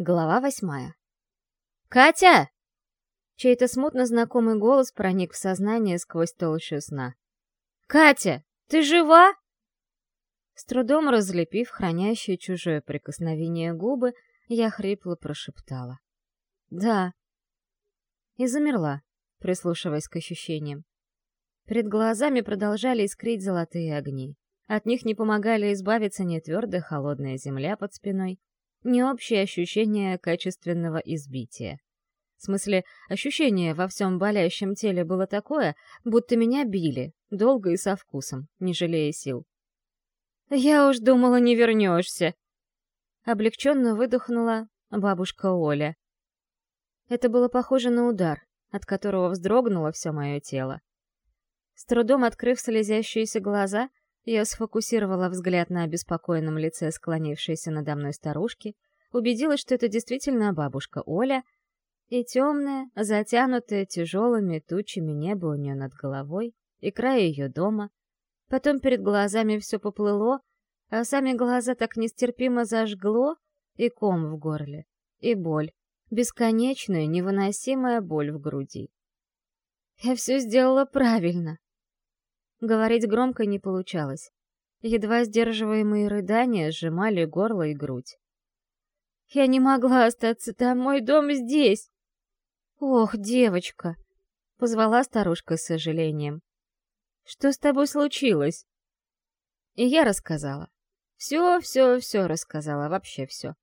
Глава восьмая. «Катя!» Чей-то смутно знакомый голос проник в сознание сквозь толщу сна. «Катя, ты жива?» С трудом разлепив хранящие чужое прикосновение губы, я хрипло прошептала. «Да». И замерла, прислушиваясь к ощущениям. Перед глазами продолжали искрить золотые огни. От них не помогали избавиться ни твердая холодная земля под спиной, не общее ощущение качественного избития. В смысле, ощущение во всем болящем теле было такое, будто меня били, долго и со вкусом, не жалея сил. «Я уж думала, не вернешься!» Облегченно выдохнула бабушка Оля. Это было похоже на удар, от которого вздрогнуло все мое тело. С трудом открыв слезящиеся глаза, я сфокусировала взгляд на обеспокоенном лице склонившейся надо мной старушки, убедилась, что это действительно бабушка Оля, и темное, затянутое тяжелыми тучами небо у нее над головой, и край ее дома. Потом перед глазами все поплыло, а сами глаза так нестерпимо зажгло, и ком в горле, и боль, бесконечная, невыносимая боль в груди. Я все сделала правильно. Говорить громко не получалось. Едва сдерживаемые рыдания сжимали горло и грудь. «Я не могла остаться там, мой дом здесь!» «Ох, девочка!» — позвала старушка с сожалением. «Что с тобой случилось?» И я рассказала. Все, все, все рассказала, вообще все.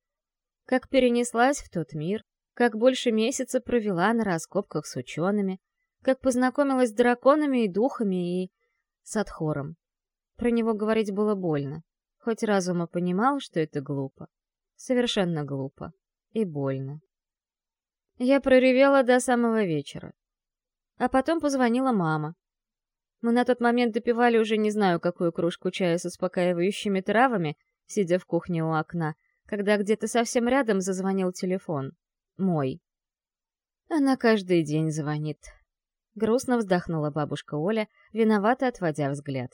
Как перенеслась в тот мир, как больше месяца провела на раскопках с учеными, как познакомилась с драконами и духами и Садхором. Про него говорить было больно, хоть разума понимал, что это глупо. Совершенно глупо. И больно. Я проревела до самого вечера. А потом позвонила мама. Мы на тот момент допивали уже не знаю какую кружку чая с успокаивающими травами, сидя в кухне у окна, когда где-то совсем рядом зазвонил телефон. Мой. Она каждый день звонит. Грустно вздохнула бабушка Оля, виновато отводя взгляд.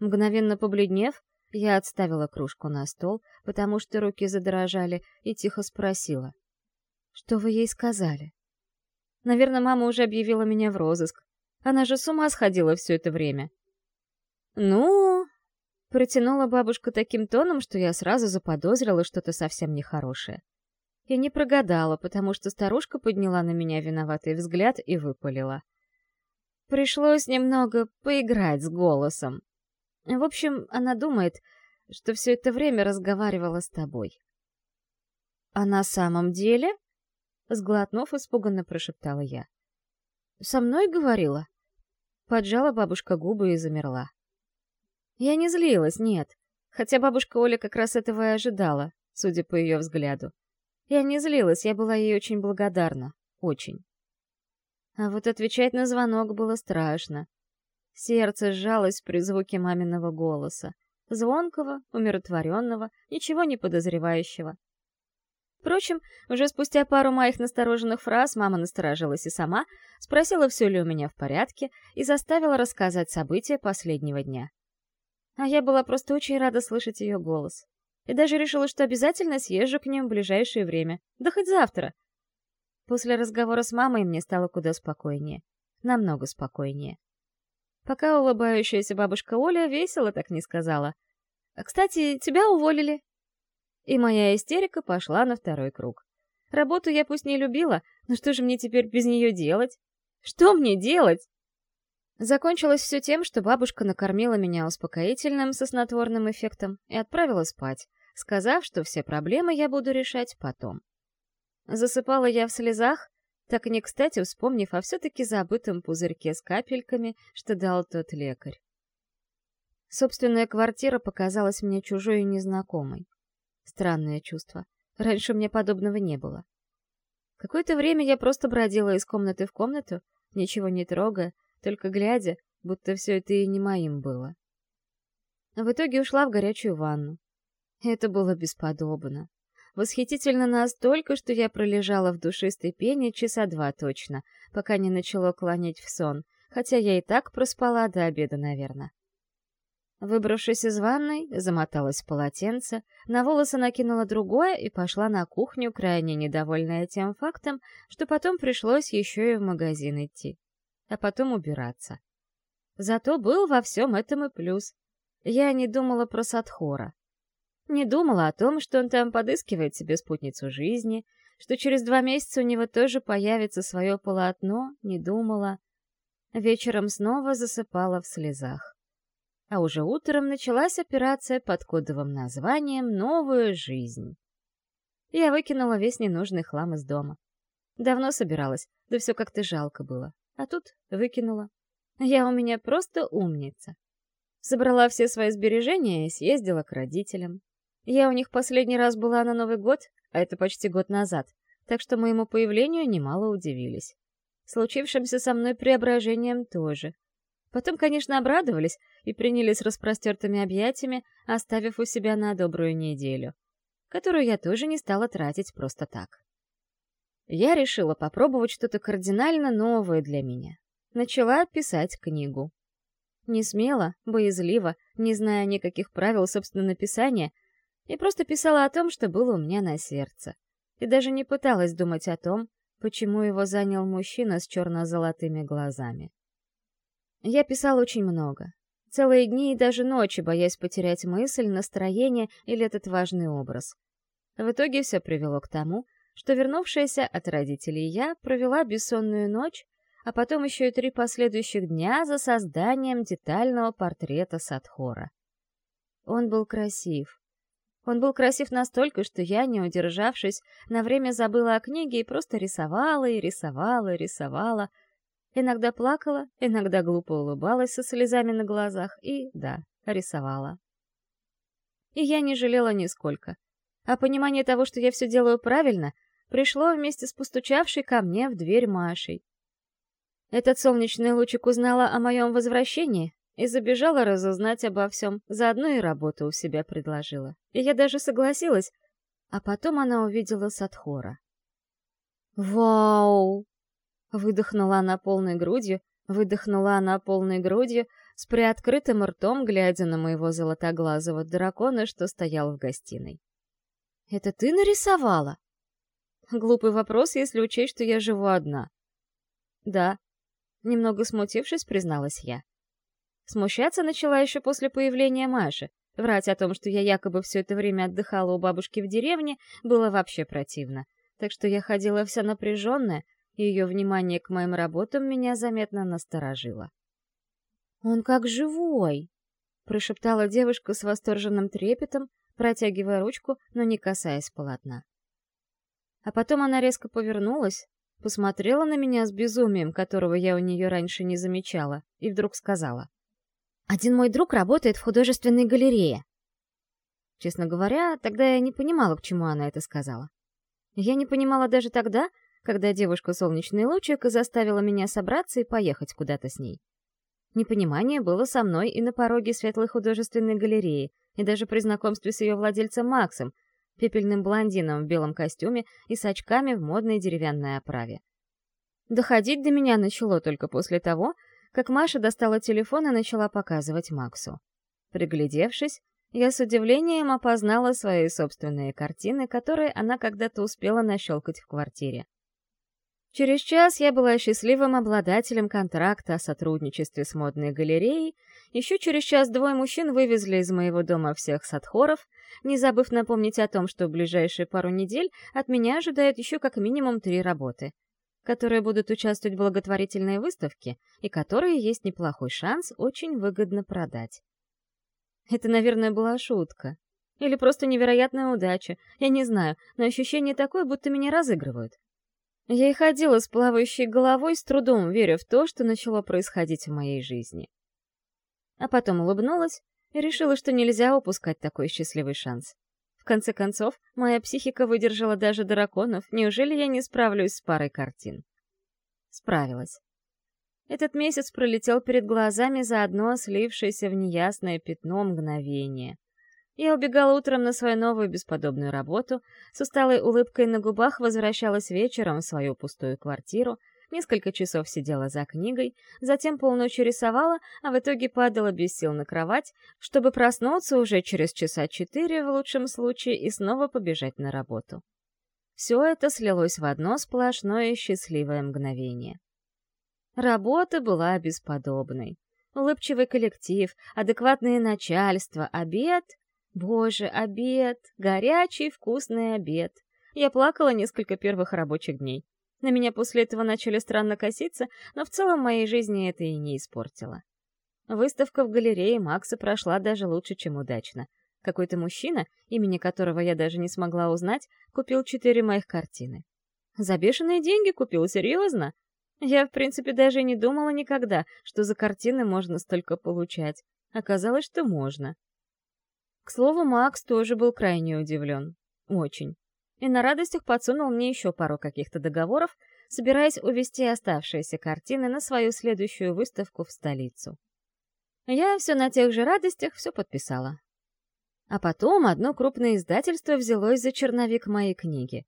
Мгновенно побледнев, я отставила кружку на стол, потому что руки задрожали, и тихо спросила. «Что вы ей сказали?» Наверное, мама уже объявила меня в розыск. Она же с ума сходила все это время. «Ну...» — протянула бабушка таким тоном, что я сразу заподозрила что-то совсем нехорошее. Я не прогадала, потому что старушка подняла на меня виноватый взгляд и выпалила. Пришлось немного поиграть с голосом. В общем, она думает, что все это время разговаривала с тобой. «А на самом деле?» — сглотнув, испуганно прошептала я. «Со мной говорила?» Поджала бабушка губы и замерла. Я не злилась, нет, хотя бабушка Оля как раз этого и ожидала, судя по ее взгляду. Я не злилась, я была ей очень благодарна. Очень. А вот отвечать на звонок было страшно. Сердце сжалось при звуке маминого голоса. Звонкого, умиротворенного, ничего не подозревающего. Впрочем, уже спустя пару моих настороженных фраз мама насторожилась и сама, спросила, все ли у меня в порядке, и заставила рассказать события последнего дня. А я была просто очень рада слышать ее голос и даже решила, что обязательно съезжу к ним в ближайшее время, да хоть завтра. После разговора с мамой мне стало куда спокойнее. Намного спокойнее. Пока улыбающаяся бабушка Оля весело так не сказала. «А, «Кстати, тебя уволили». И моя истерика пошла на второй круг. Работу я пусть не любила, но что же мне теперь без нее делать? Что мне делать? Закончилось все тем, что бабушка накормила меня успокоительным со снотворным эффектом и отправила спать, сказав, что все проблемы я буду решать потом. Засыпала я в слезах, так не кстати вспомнив о все-таки забытом пузырьке с капельками, что дал тот лекарь. Собственная квартира показалась мне чужой и незнакомой. Странное чувство. Раньше мне подобного не было. Какое-то время я просто бродила из комнаты в комнату, ничего не трогая, только глядя, будто все это и не моим было. В итоге ушла в горячую ванну. Это было бесподобно. Восхитительно настолько, что я пролежала в душистой пене часа два точно, пока не начало клонить в сон, хотя я и так проспала до обеда, наверное. Выбравшись из ванной, замоталась в полотенце, на волосы накинула другое и пошла на кухню, крайне недовольная тем фактом, что потом пришлось еще и в магазин идти, а потом убираться. Зато был во всем этом и плюс. Я не думала про Садхора. Не думала о том, что он там подыскивает себе спутницу жизни, что через два месяца у него тоже появится свое полотно, не думала. Вечером снова засыпала в слезах. А уже утром началась операция под кодовым названием «Новая жизнь». Я выкинула весь ненужный хлам из дома. Давно собиралась, да все как-то жалко было. А тут выкинула. Я у меня просто умница. Собрала все свои сбережения и съездила к родителям. Я у них последний раз была на Новый год, а это почти год назад, так что моему появлению немало удивились. Случившимся со мной преображением тоже. Потом, конечно, обрадовались и приняли с распростертыми объятиями, оставив у себя на добрую неделю, которую я тоже не стала тратить просто так. Я решила попробовать что-то кардинально новое для меня. Начала писать книгу. Не смело, боязливо, не зная никаких правил собственного написания, и просто писала о том, что было у меня на сердце. И даже не пыталась думать о том, почему его занял мужчина с черно-золотыми глазами. Я писала очень много. Целые дни и даже ночи, боясь потерять мысль, настроение или этот важный образ. В итоге все привело к тому, что вернувшаяся от родителей я провела бессонную ночь, а потом еще и три последующих дня за созданием детального портрета Садхора. Он был красив, он был красив настолько, что я, не удержавшись, на время забыла о книге и просто рисовала и рисовала и рисовала. Иногда плакала, иногда глупо улыбалась со слезами на глазах и, да, рисовала. И я не жалела нисколько. А понимание того, что я все делаю правильно, пришло вместе с постучавшей ко мне в дверь Машей. Этот солнечный лучик узнала о моем возвращении, и забежала разузнать обо всем, заодно и работу у себя предложила. И я даже согласилась, а потом она увидела Садхора. «Вау!» Выдохнула она полной грудью, выдохнула она полной грудью, с приоткрытым ртом, глядя на моего золотоглазого дракона, что стоял в гостиной. «Это ты нарисовала?» Глупый вопрос, если учесть, что я живу одна. «Да», — немного смутившись, призналась я. Смущаться начала еще после появления Маши. Врать о том, что я якобы все это время отдыхала у бабушки в деревне, было вообще противно. Так что я ходила вся напряженная, и ее внимание к моим работам меня заметно насторожило. «Он как живой!» — прошептала девушка с восторженным трепетом, протягивая ручку, но не касаясь полотна. А потом она резко повернулась, посмотрела на меня с безумием, которого я у нее раньше не замечала, и вдруг сказала. Один мой друг работает в художественной галерее. Честно говоря, тогда я не понимала, к чему она это сказала. Я не понимала даже тогда, когда девушка «Солнечный лучик» заставила меня собраться и поехать куда-то с ней. Непонимание было со мной и на пороге Светлой художественной галереи, и даже при знакомстве с ее владельцем Максом, пепельным блондином в белом костюме и с очками в модной деревянной оправе. Доходить до меня начало только после того, как Маша достала телефон и начала показывать Максу. Приглядевшись, я с удивлением опознала свои собственные картины, которые она когда-то успела нащелкать в квартире. Через час я была счастливым обладателем контракта о сотрудничестве с модной галереей, еще через час двое мужчин вывезли из моего дома всех садхоров, не забыв напомнить о том, что в ближайшие пару недель от меня ожидает еще как минимум три работы — которые будут участвовать в благотворительной выставке и которые есть неплохой шанс очень выгодно продать. Это, наверное, была шутка. Или просто невероятная удача. Я не знаю, но ощущение такое, будто меня разыгрывают. Я и ходила с плавающей головой, с трудом веря в то, что начало происходить в моей жизни. А потом улыбнулась и решила, что нельзя упускать такой счастливый шанс. В конце концов, моя психика выдержала даже драконов. Неужели я не справлюсь с парой картин? Справилась. Этот месяц пролетел перед глазами заодно слившееся в неясное пятно мгновение. Я убегала утром на свою новую бесподобную работу, с усталой улыбкой на губах возвращалась вечером в свою пустую квартиру, Несколько часов сидела за книгой, затем полночи рисовала, а в итоге падала без сил на кровать, чтобы проснуться уже через часа четыре в лучшем случае и снова побежать на работу. Все это слилось в одно сплошное счастливое мгновение. Работа была бесподобной. Улыбчивый коллектив, адекватное начальство, обед. Боже, обед! Горячий вкусный обед. Я плакала несколько первых рабочих дней. На меня после этого начали странно коситься, но в целом моей жизни это и не испортило. Выставка в галерее Макса прошла даже лучше, чем удачно. Какой-то мужчина, имени которого я даже не смогла узнать, купил четыре моих картины. За бешеные деньги купил, серьезно? Я, в принципе, даже не думала никогда, что за картины можно столько получать. Оказалось, что можно. К слову, Макс тоже был крайне удивлен. Очень и на радостях подсунул мне еще пару каких-то договоров, собираясь увезти оставшиеся картины на свою следующую выставку в столицу. Я все на тех же радостях все подписала. А потом одно крупное издательство взялось за черновик моей книги.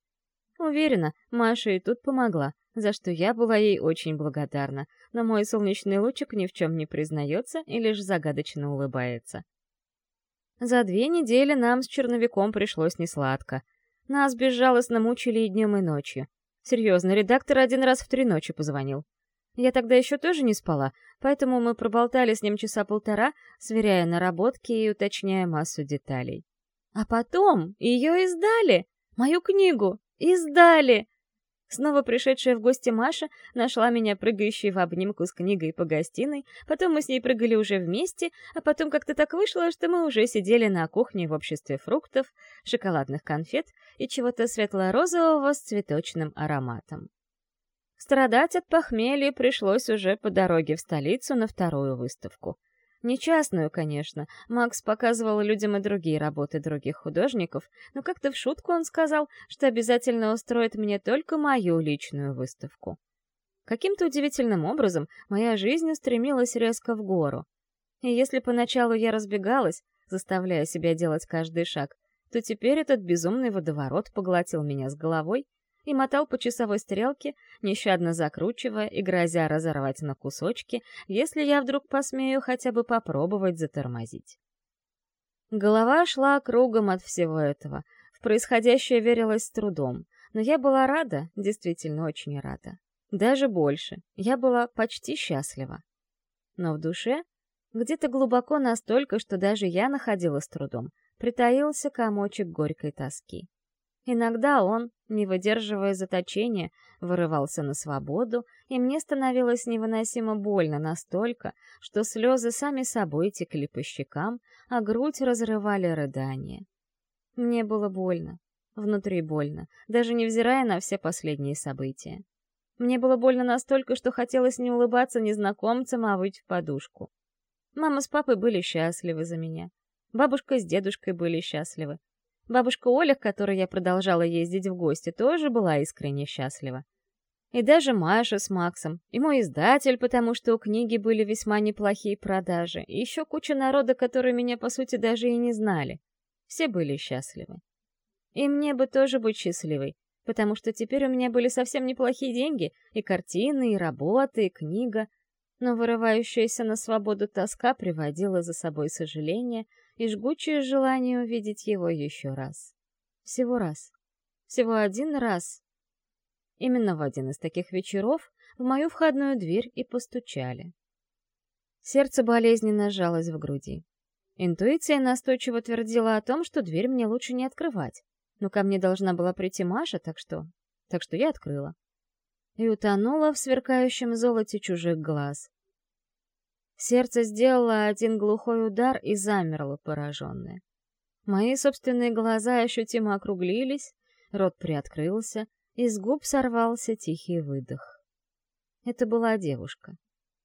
Уверена, Маша и тут помогла, за что я была ей очень благодарна, но мой солнечный лучик ни в чем не признается и лишь загадочно улыбается. За две недели нам с черновиком пришлось несладко — нас безжалостно мучили и днем, и ночью. Серьезно, редактор один раз в три ночи позвонил. Я тогда еще тоже не спала, поэтому мы проболтали с ним часа полтора, сверяя наработки и уточняя массу деталей. А потом ее издали! Мою книгу! Издали! Снова пришедшая в гости Маша нашла меня прыгающей в обнимку с книгой по гостиной, потом мы с ней прыгали уже вместе, а потом как-то так вышло, что мы уже сидели на кухне в обществе фруктов, шоколадных конфет и чего-то светло-розового с цветочным ароматом. Страдать от похмелья пришлось уже по дороге в столицу на вторую выставку. Не частную, конечно. Макс показывал людям и другие работы других художников, но как-то в шутку он сказал, что обязательно устроит мне только мою личную выставку. Каким-то удивительным образом моя жизнь устремилась резко в гору. И если поначалу я разбегалась, заставляя себя делать каждый шаг, то теперь этот безумный водоворот поглотил меня с головой, и мотал по часовой стрелке, нещадно закручивая и грозя разорвать на кусочки, если я вдруг посмею хотя бы попробовать затормозить. Голова шла кругом от всего этого. В происходящее верилось с трудом, но я была рада, действительно очень рада. Даже больше, я была почти счастлива. Но в душе, где-то глубоко настолько, что даже я находила с трудом, притаился комочек горькой тоски. Иногда он, не выдерживая заточения, вырывался на свободу, и мне становилось невыносимо больно настолько, что слезы сами собой текли по щекам, а грудь разрывали рыдания. Мне было больно, внутри больно, даже невзирая на все последние события. Мне было больно настолько, что хотелось не улыбаться незнакомцам, а выть в подушку. Мама с папой были счастливы за меня. Бабушка с дедушкой были счастливы. Бабушка Оля, к которой я продолжала ездить в гости, тоже была искренне счастлива. И даже Маша с Максом, и мой издатель, потому что у книги были весьма неплохие продажи, и еще куча народа, которые меня, по сути, даже и не знали. Все были счастливы. И мне бы тоже быть счастливой, потому что теперь у меня были совсем неплохие деньги, и картины, и работы, и книга, но вырывающаяся на свободу тоска приводила за собой сожаление и жгучее желание увидеть его еще раз. Всего раз. Всего один раз. Именно в один из таких вечеров в мою входную дверь и постучали. Сердце болезненно сжалось в груди. Интуиция настойчиво твердила о том, что дверь мне лучше не открывать. Но ко мне должна была прийти Маша, так что... Так что я открыла и утонула в сверкающем золоте чужих глаз. Сердце сделало один глухой удар и замерло пораженное. Мои собственные глаза ощутимо округлились, рот приоткрылся, из губ сорвался тихий выдох. Это была девушка.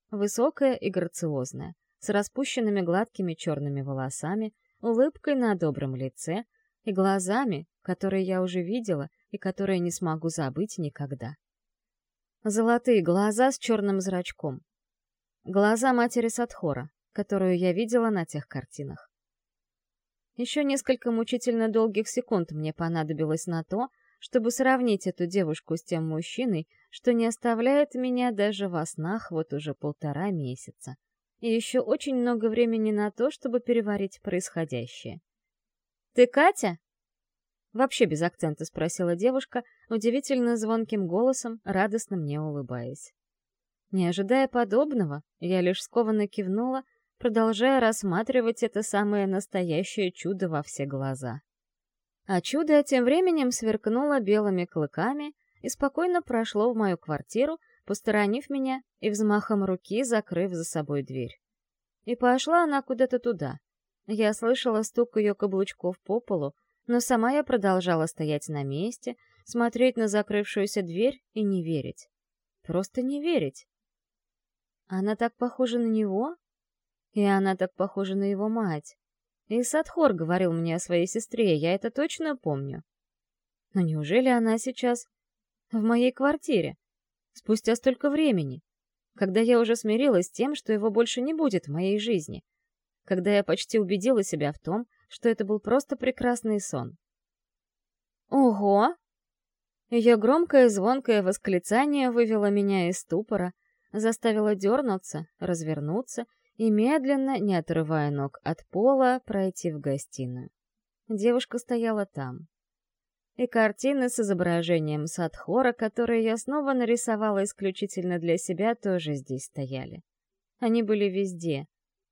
Высокая и грациозная, с распущенными гладкими черными волосами, улыбкой на добром лице и глазами, которые я уже видела и которые не смогу забыть никогда. Золотые глаза с черным зрачком. Глаза матери Садхора, которую я видела на тех картинах. Еще несколько мучительно долгих секунд мне понадобилось на то, чтобы сравнить эту девушку с тем мужчиной, что не оставляет меня даже во снах вот уже полтора месяца. И еще очень много времени на то, чтобы переварить происходящее. «Ты Катя?» Вообще без акцента спросила девушка, удивительно звонким голосом, радостно мне улыбаясь. Не ожидая подобного, я лишь скованно кивнула, продолжая рассматривать это самое настоящее чудо во все глаза. А чудо тем временем сверкнуло белыми клыками и спокойно прошло в мою квартиру, посторонив меня и взмахом руки закрыв за собой дверь. И пошла она куда-то туда. Я слышала стук ее каблучков по полу, но сама я продолжала стоять на месте, смотреть на закрывшуюся дверь и не верить. Просто не верить. Она так похожа на него, и она так похожа на его мать. И Садхор говорил мне о своей сестре, я это точно помню. Но неужели она сейчас в моей квартире? Спустя столько времени, когда я уже смирилась с тем, что его больше не будет в моей жизни, когда я почти убедила себя в том, что это был просто прекрасный сон. «Ого!» Ее громкое звонкое восклицание вывело меня из ступора, заставило дернуться, развернуться и медленно, не отрывая ног от пола, пройти в гостиную. Девушка стояла там. И картины с изображением Садхора, которые я снова нарисовала исключительно для себя, тоже здесь стояли. Они были везде,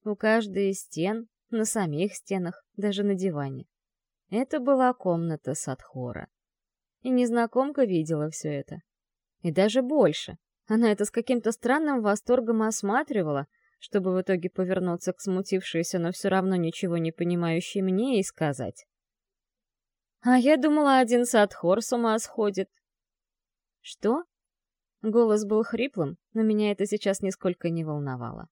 у каждой из стен, на самих стенах, даже на диване. Это была комната Садхора. И незнакомка видела все это. И даже больше. Она это с каким-то странным восторгом осматривала, чтобы в итоге повернуться к смутившейся, но все равно ничего не понимающей мне и сказать. «А я думала, один Садхор с ума сходит». «Что?» Голос был хриплым, но меня это сейчас нисколько не волновало.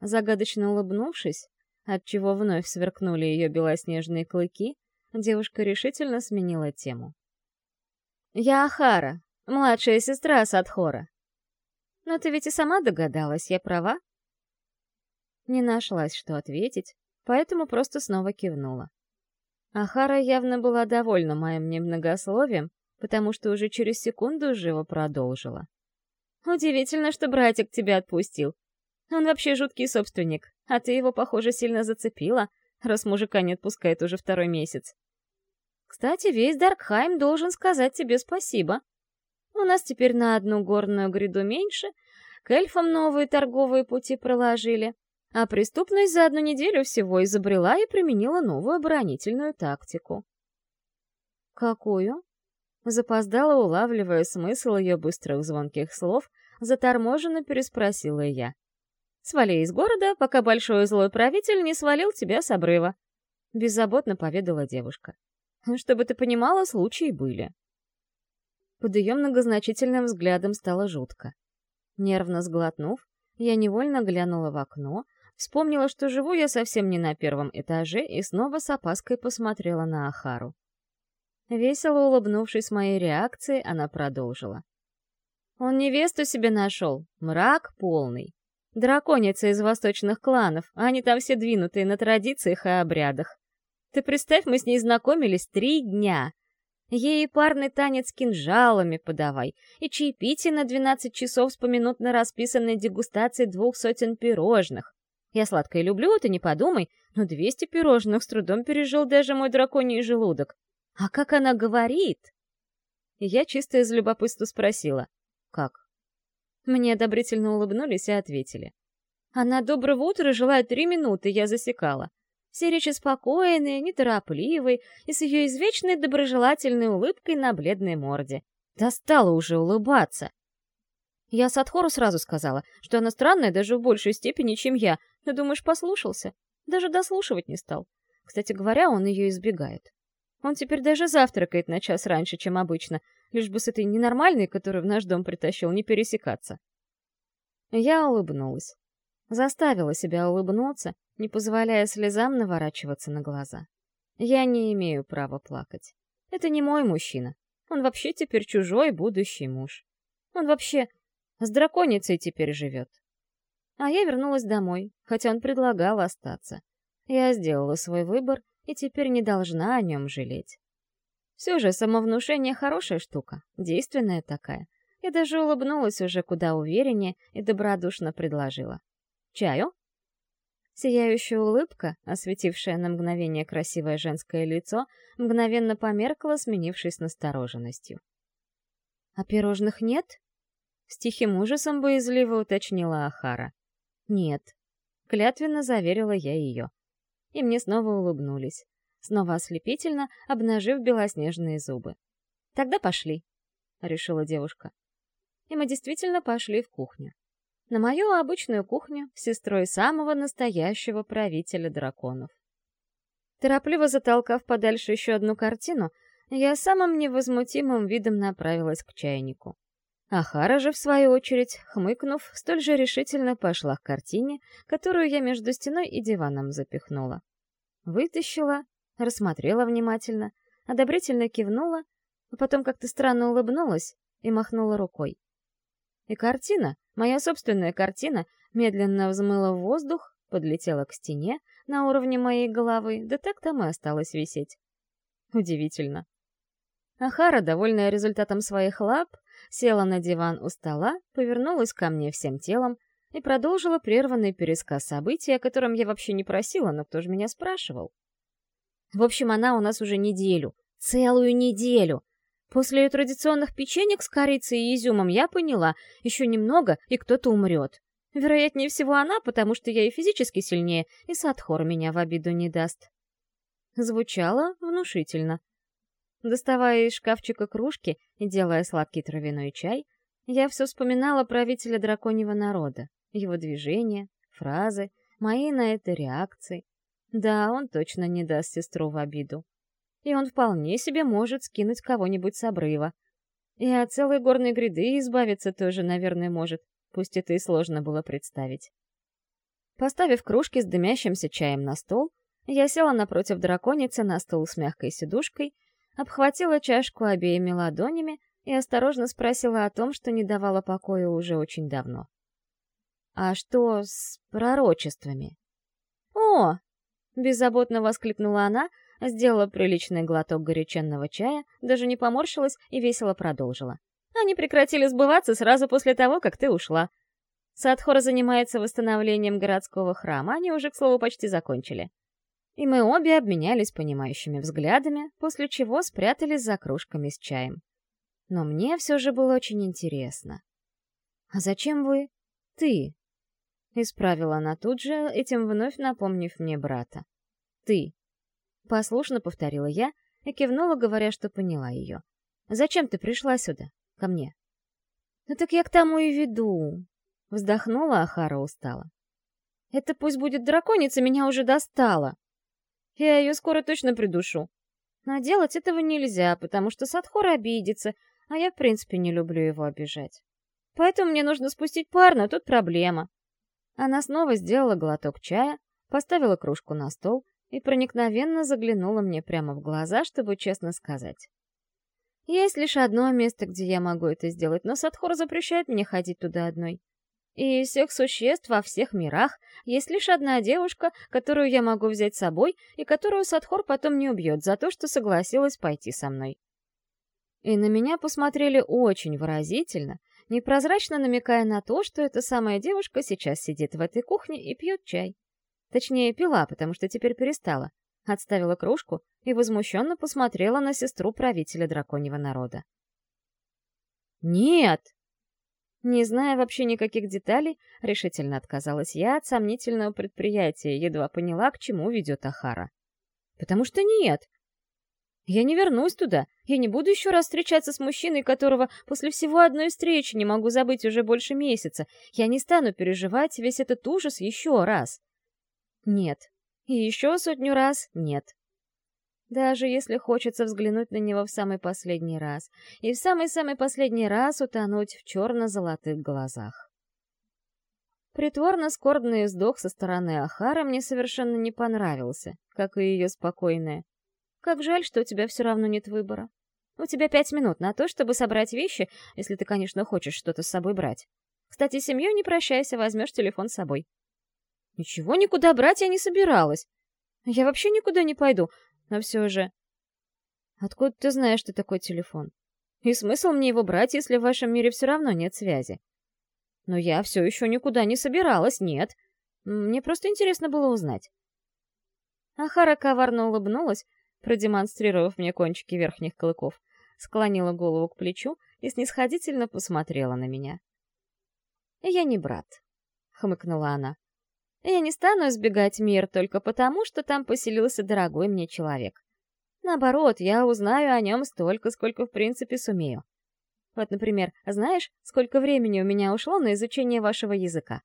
Загадочно улыбнувшись, отчего вновь сверкнули ее белоснежные клыки, девушка решительно сменила тему. «Я Ахара, младшая сестра Садхора. Но ты ведь и сама догадалась, я права?» Не нашлась, что ответить, поэтому просто снова кивнула. Ахара явно была довольна моим немногословием, потому что уже через секунду живо продолжила. «Удивительно, что братик тебя отпустил. Он вообще жуткий собственник, а ты его, похоже, сильно зацепила, раз мужика не отпускает уже второй месяц. Кстати, весь Даркхайм должен сказать тебе спасибо. У нас теперь на одну горную гряду меньше, к эльфам новые торговые пути проложили, а преступность за одну неделю всего изобрела и применила новую оборонительную тактику. «Какую?» Запоздала, улавливая смысл ее быстрых звонких слов, заторможенно переспросила я. Свали из города, пока большой злой правитель не свалил тебя с обрыва. Беззаботно поведала девушка. Чтобы ты понимала, случаи были. Под ее многозначительным взглядом стало жутко. Нервно сглотнув, я невольно глянула в окно, вспомнила, что живу я совсем не на первом этаже, и снова с опаской посмотрела на Ахару. Весело улыбнувшись моей реакции, она продолжила. «Он невесту себе нашел, мрак полный. Драконица из восточных кланов, а они там все двинутые на традициях и обрядах. Ты представь, мы с ней знакомились три дня. Ей парный танец кинжалами подавай, и чаепитие на двенадцать часов с поминутно расписанной дегустацией двух сотен пирожных. Я сладкое люблю, ты не подумай, но двести пирожных с трудом пережил даже мой драконий желудок. А как она говорит? И я чисто из любопытства спросила. Как? Мне одобрительно улыбнулись и ответили. Она доброго утра желает три минуты, я засекала. Все речи спокойные, неторопливые и с ее извечной доброжелательной улыбкой на бледной морде. Достала уже улыбаться. Я Садхору сразу сказала, что она странная даже в большей степени, чем я, но, думаешь, послушался? Даже дослушивать не стал. Кстати говоря, он ее избегает. Он теперь даже завтракает на час раньше, чем обычно, лишь бы с этой ненормальной, которую в наш дом притащил, не пересекаться. Я улыбнулась. Заставила себя улыбнуться, не позволяя слезам наворачиваться на глаза. Я не имею права плакать. Это не мой мужчина. Он вообще теперь чужой будущий муж. Он вообще с драконицей теперь живет. А я вернулась домой, хотя он предлагал остаться. Я сделала свой выбор и теперь не должна о нем жалеть. Все же самовнушение хорошая штука, действенная такая. Я даже улыбнулась уже куда увереннее и добродушно предложила. «Чаю?» Сияющая улыбка, осветившая на мгновение красивое женское лицо, мгновенно померкла, сменившись настороженностью. «А пирожных нет?» С тихим ужасом боязливо уточнила Ахара. «Нет», — клятвенно заверила я ее. И мне снова улыбнулись снова ослепительно обнажив белоснежные зубы. «Тогда пошли», — решила девушка. И мы действительно пошли в кухню. На мою обычную кухню с сестрой самого настоящего правителя драконов. Торопливо затолкав подальше еще одну картину, я самым невозмутимым видом направилась к чайнику. Ахара же, в свою очередь, хмыкнув, столь же решительно пошла к картине, которую я между стеной и диваном запихнула. Вытащила рассмотрела внимательно, одобрительно кивнула, а потом как-то странно улыбнулась и махнула рукой. И картина, моя собственная картина, медленно взмыла в воздух, подлетела к стене на уровне моей головы, да так там и осталась висеть. Удивительно. Ахара, довольная результатом своих лап, села на диван у стола, повернулась ко мне всем телом и продолжила прерванный пересказ событий, о котором я вообще не просила, но кто же меня спрашивал? В общем, она у нас уже неделю. Целую неделю. После традиционных печенек с корицей и изюмом я поняла, еще немного, и кто-то умрет. Вероятнее всего она, потому что я и физически сильнее, и Садхор меня в обиду не даст. Звучало внушительно. Доставая из шкафчика кружки и делая сладкий травяной чай, я все вспоминала правителя драконьего народа, его движения, фразы, мои на это реакции. Да, он точно не даст сестру в обиду. И он вполне себе может скинуть кого-нибудь с обрыва. И от целой горной гряды избавиться тоже, наверное, может, пусть это и сложно было представить. Поставив кружки с дымящимся чаем на стол, я села напротив драконицы на стол с мягкой сидушкой, обхватила чашку обеими ладонями и осторожно спросила о том, что не давала покоя уже очень давно. «А что с пророчествами?» «О, Беззаботно воскликнула она, сделала приличный глоток горяченного чая, даже не поморщилась и весело продолжила. Они прекратили сбываться сразу после того, как ты ушла. Садхора занимается восстановлением городского храма, они уже, к слову, почти закончили. И мы обе обменялись понимающими взглядами, после чего спрятались за кружками с чаем. Но мне все же было очень интересно. «А зачем вы? Ты?» Исправила она тут же, этим вновь напомнив мне брата. «Ты». Послушно повторила я и кивнула, говоря, что поняла ее. «Зачем ты пришла сюда, ко мне?» «Ну так я к тому и веду», — вздохнула Ахара устало. «Это пусть будет драконица, меня уже достала. Я ее скоро точно придушу. Но делать этого нельзя, потому что Садхор обидится, а я в принципе не люблю его обижать. Поэтому мне нужно спустить пар, но тут проблема. Она снова сделала глоток чая, поставила кружку на стол и проникновенно заглянула мне прямо в глаза, чтобы честно сказать. Есть лишь одно место, где я могу это сделать, но Садхор запрещает мне ходить туда одной. И из всех существ во всех мирах есть лишь одна девушка, которую я могу взять с собой и которую Садхор потом не убьет за то, что согласилась пойти со мной. И на меня посмотрели очень выразительно, непрозрачно намекая на то, что эта самая девушка сейчас сидит в этой кухне и пьет чай. Точнее, пила, потому что теперь перестала. Отставила кружку и возмущенно посмотрела на сестру правителя драконьего народа. «Нет!» Не зная вообще никаких деталей, решительно отказалась я от сомнительного предприятия, едва поняла, к чему ведет Ахара. «Потому что нет!» Я не вернусь туда. Я не буду еще раз встречаться с мужчиной, которого после всего одной встречи не могу забыть уже больше месяца. Я не стану переживать весь этот ужас еще раз. Нет. И еще сотню раз нет. Даже если хочется взглянуть на него в самый последний раз. И в самый-самый последний раз утонуть в черно-золотых глазах. Притворно-скорбный вздох со стороны Ахара мне совершенно не понравился, как и ее спокойное. Как жаль, что у тебя все равно нет выбора. У тебя пять минут на то, чтобы собрать вещи, если ты, конечно, хочешь что-то с собой брать. Кстати, семью не прощайся, возьмешь телефон с собой. Ничего никуда брать я не собиралась. Я вообще никуда не пойду, но все же... Откуда ты знаешь, что такой телефон? И смысл мне его брать, если в вашем мире все равно нет связи? Но я все еще никуда не собиралась, нет. Мне просто интересно было узнать. Ахара коварно улыбнулась, продемонстрировав мне кончики верхних клыков, склонила голову к плечу и снисходительно посмотрела на меня. «Я не брат», — хмыкнула она. «Я не стану избегать мир только потому, что там поселился дорогой мне человек. Наоборот, я узнаю о нем столько, сколько в принципе сумею. Вот, например, знаешь, сколько времени у меня ушло на изучение вашего языка?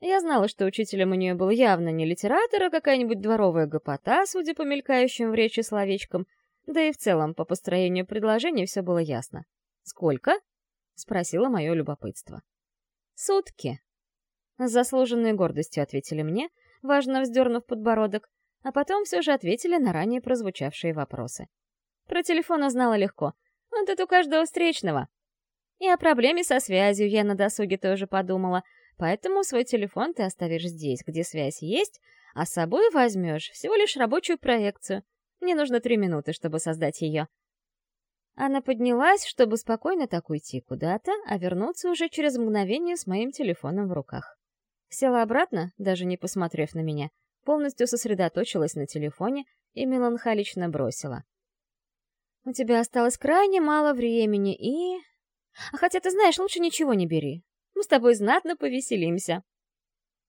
Я знала, что учителем у нее был явно не литератор, а какая-нибудь дворовая гопота, судя по мелькающим в речи словечкам, да и в целом по построению предложений все было ясно. «Сколько?» — спросила мое любопытство. «Сутки». С заслуженной гордостью ответили мне, важно вздернув подбородок, а потом все же ответили на ранее прозвучавшие вопросы. Про телефон узнала легко. Он тут у каждого встречного. И о проблеме со связью я на досуге тоже подумала, поэтому свой телефон ты оставишь здесь, где связь есть, а с собой возьмешь всего лишь рабочую проекцию. Мне нужно три минуты, чтобы создать ее. Она поднялась, чтобы спокойно так уйти куда-то, а вернуться уже через мгновение с моим телефоном в руках. Села обратно, даже не посмотрев на меня, полностью сосредоточилась на телефоне и меланхолично бросила. «У тебя осталось крайне мало времени и...» «А хотя, ты знаешь, лучше ничего не бери. Мы с тобой знатно повеселимся».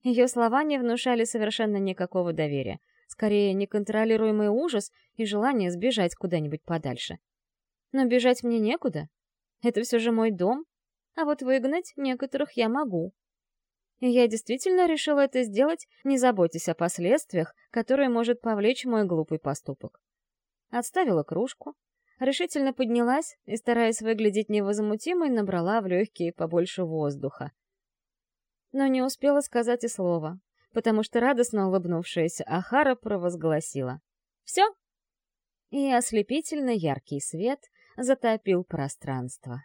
Ее слова не внушали совершенно никакого доверия. Скорее, неконтролируемый ужас и желание сбежать куда-нибудь подальше. Но бежать мне некуда. Это все же мой дом. А вот выгнать некоторых я могу. И я действительно решила это сделать, не заботясь о последствиях, которые может повлечь мой глупый поступок. Отставила кружку, решительно поднялась и, стараясь выглядеть невозмутимой, набрала в легкие побольше воздуха. Но не успела сказать и слова, потому что радостно улыбнувшаяся Ахара провозгласила. «Все!» И ослепительно яркий свет затопил пространство.